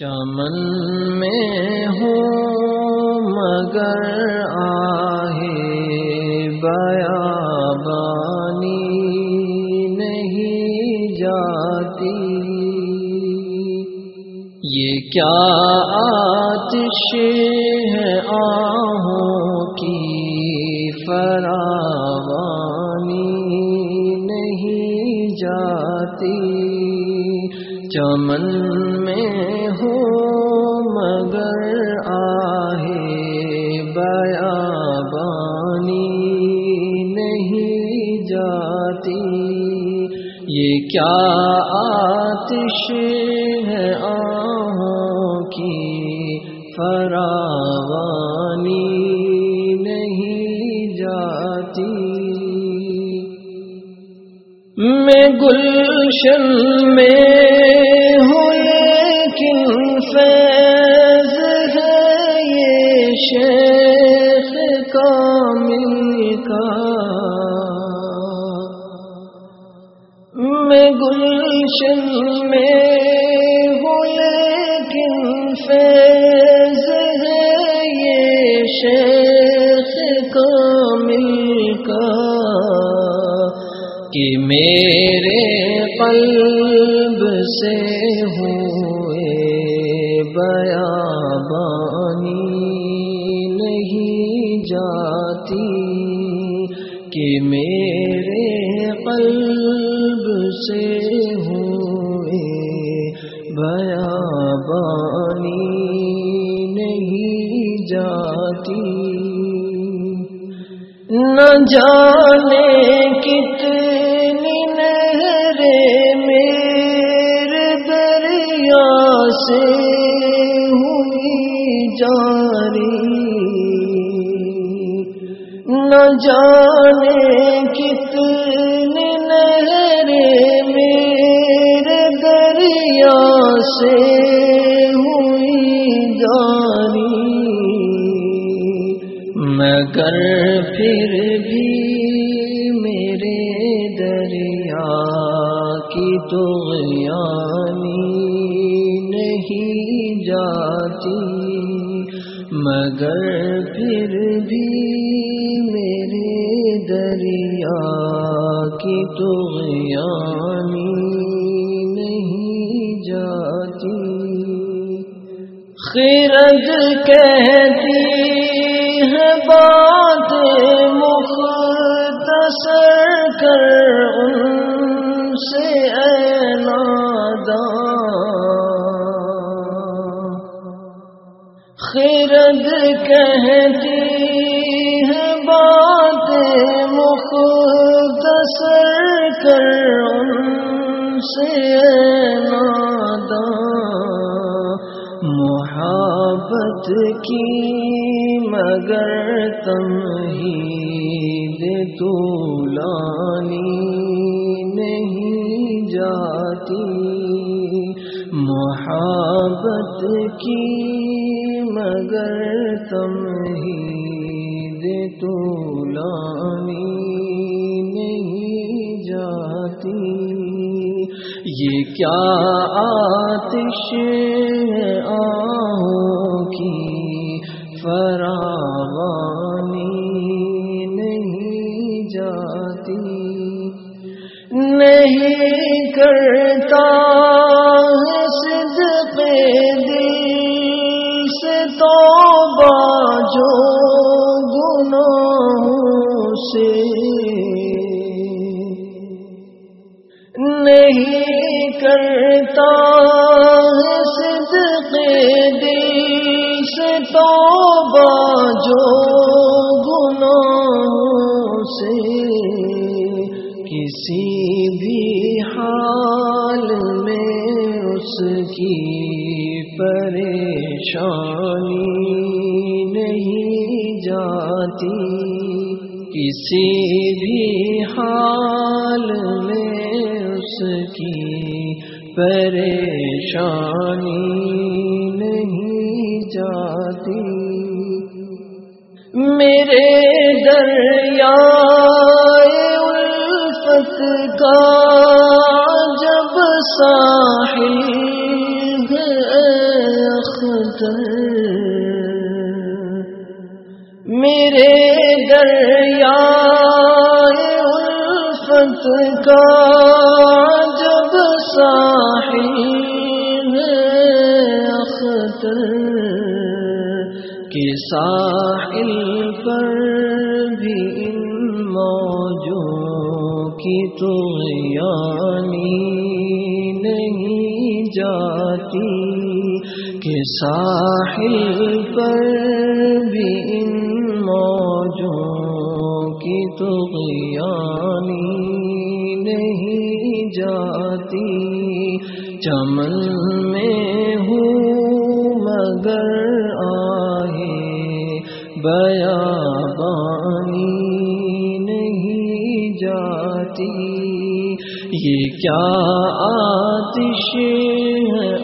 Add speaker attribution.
Speaker 1: چمن میں ہوں مگر آہے بیا بانی نہیں جاتی۔ یہ کیا آتش ہے آہوں کی فراوانی نہیں جاتی۔ چمن میں بیا بانی نہیں جاتی؟ یہ کیا آتش ہے آہوں کی فراوانی نہیں جاتی؟ میں گلشن میں میں گلشن میں ہوں لیکن فیض ہے یہ شیخ کامل کا کہ میرے قلب سے ہوئے بیا بانی نہیں جاتی کہ میرے قلب نہ جانے کتنی نہریں میرے دریا سے ہوئی جاری نہ جانے کتنی نہریں میرے دریا سے مگر پھر بھی میرے دریا کی تو نہیں جاتی، مگر پھر بھی میرے دریا کی تو نہیں جاتی۔ خیرد کہتی ہے بات مختصر کر ان سے اے ناداں خیرد کہتی ہے بات مختصر کر ان سے اے ناداں مگر تم ہی تو لانی نہیں جاتی۔ محبت کی مگر تم ہی تو لانی نہیں جاتی۔ یہ کیا آتش نہیں کرتا صدق دل سے تو باجو گناہوں سے نہیں کرتا صدق دل سے تو باجو گناہوں سے کسی پریشانی نہیں جاتی، کسی بھی حال میں اس کی پریشانی نہیں جاتی۔ میرے دریا الفت کا جب ساحل اختر میرے دریا الفت کا جب ساحل اختر کے ساحل پر بھی ان موجوں کی تو یعنی جاتی کہ ساحل پر بھی ان موجوں کی تو نہیں جاتی۔ چمن میں ہوں مگر آئے بیا بانی نہیں جاتی۔ یہ کیا آتش ہے